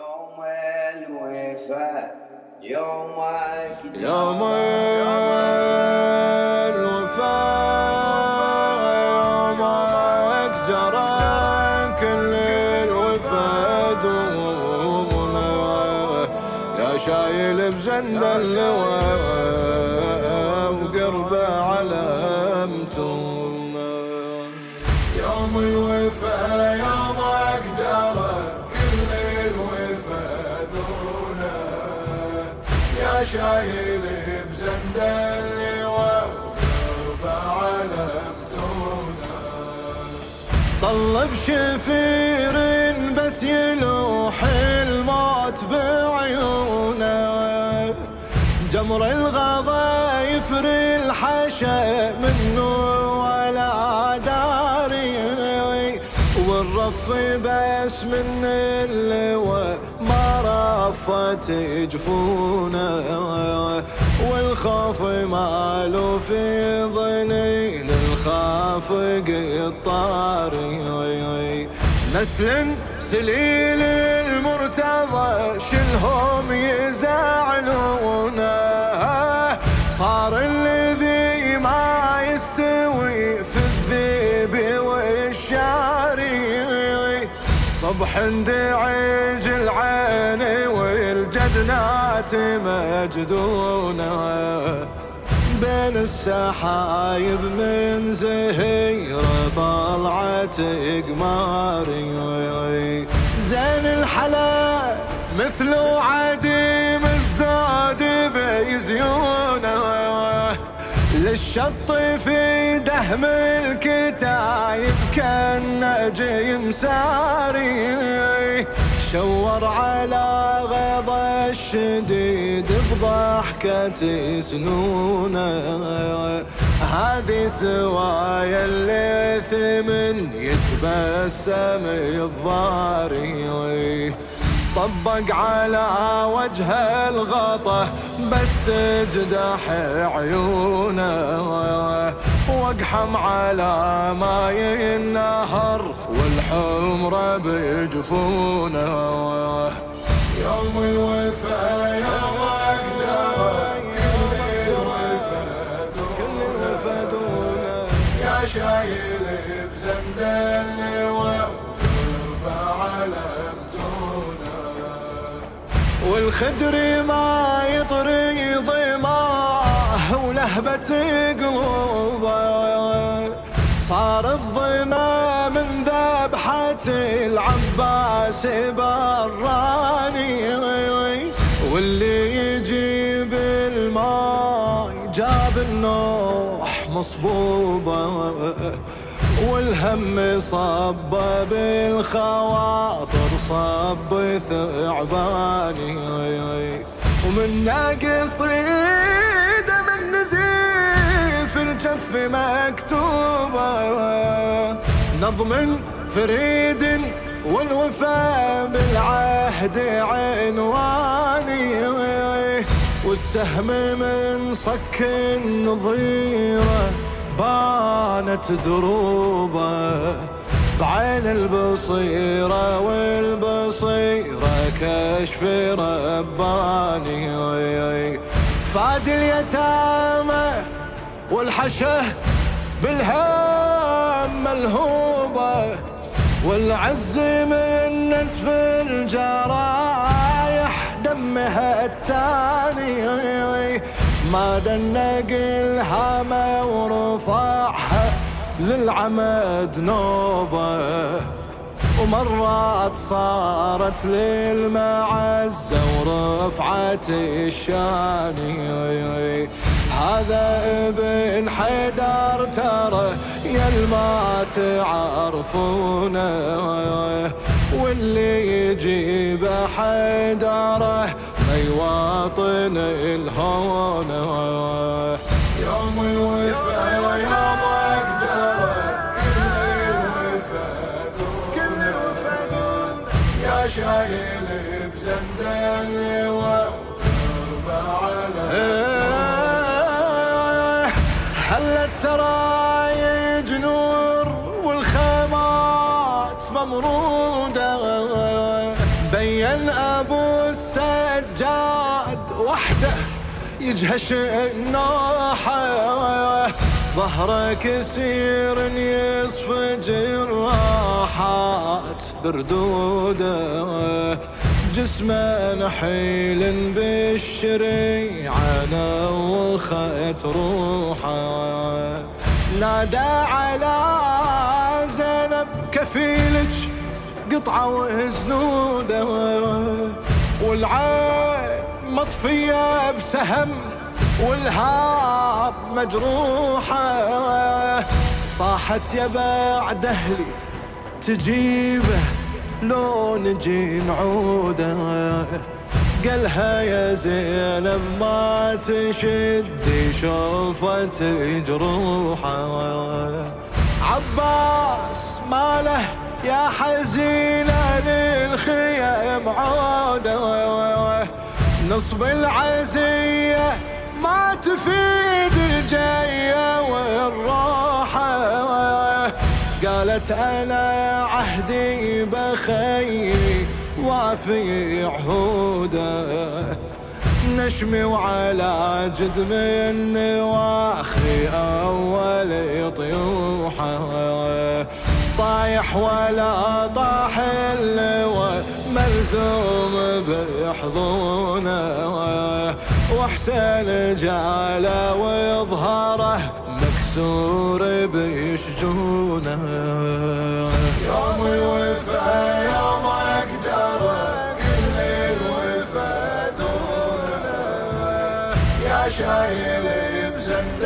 يوم الوفاء يومك يوم الوفاء يومك جرى كل الوفاء دومنا يا شايل بزند اللواء وقربه علمتونا يوم الوفاء يومك يا شايل بزند اللواء وقربه علمتونا طلب شفير بس يلوح الموت بعيونه. جمر الغضا يفري الحشا منه ولا داري. والرف بس من اللواء ما رفت جفونه والخوف ماله في ظنين الخافق الطاري نسل سليل المرتضى، شلهم يزعلونه صار الذي ما يستوي في الذيب والشاري. صبح دعيج العين والجدنات مجدونه بين السحايب من زهير طلعت قماري زين الحلا مثل عديم الزاد بيزيونه للشط في دهم الكتايب كان كالنجم ساري شور على غض الشديد بضحكة سنونه هذه سوايا اللي ثمن يتبسم الضاري. طبق على وجه الغطا بس تجدح عيونه. واقحم على ماي النهر والحمرة بجفونه يوم الوفا يوم اقدر كل الوفا دونه يا شايل بزند اللواء وقرب علمتونه والخدر ما يطري ضماه ولهبة قلوبه صار الظما من ذبحة العباس براني. واللي يجيب الماء جاب النوح مصبوبة. والهم صب بالخواطر صب ثعباني. ومن ناقص من نزيف الجف مكتوبة نظم فريد والوفاء بالعهد عنواني. والسهم من صك النظيره بانت دروبه بعين البصيرة والبصيرة كشف رباني. فاد اليتامى والحشه بالهم ملهوبة والعز من نسف الجرايح دمها التاني ما دنق الهامة ورفعها للعمد نوبة ومرات صارت للمعزة ورفعت الشاني هذا ابن حيدر ترى يا ما تعرفونه واللي يجيب حيدره ما يواطن الهون هلت سرايج نور والخيمات ممرودة. زين ابو السجاد وحده يجهش النوحة ظهره كسير يصفج الراحات بردوده. جسمه نحيل بالشريعة، نوخت روحه نادى على زينب كفيلج قطعة وزنوده والعين مطفية بسهم، والهاب مجروحة. صاحت يا بعد أهلي تجيبه. لو نجي نعوده قالها يا زينب ما تشدي شوفت جروحه. عباس ماله يا حزينة للخيم عودة. نصب العزية ما تفيد الجاية والروحة قالت أنا عهدي بخي وافي عهوده. نشمي وعلى جد من نواخي أول طيوحه طايح ولا طاح اللواء ملزوم بحضونه وحسين جاله وظهره مكسور بشجونه يوم الوفا يوم اقدر كل الوفا دونه يا شايل بزند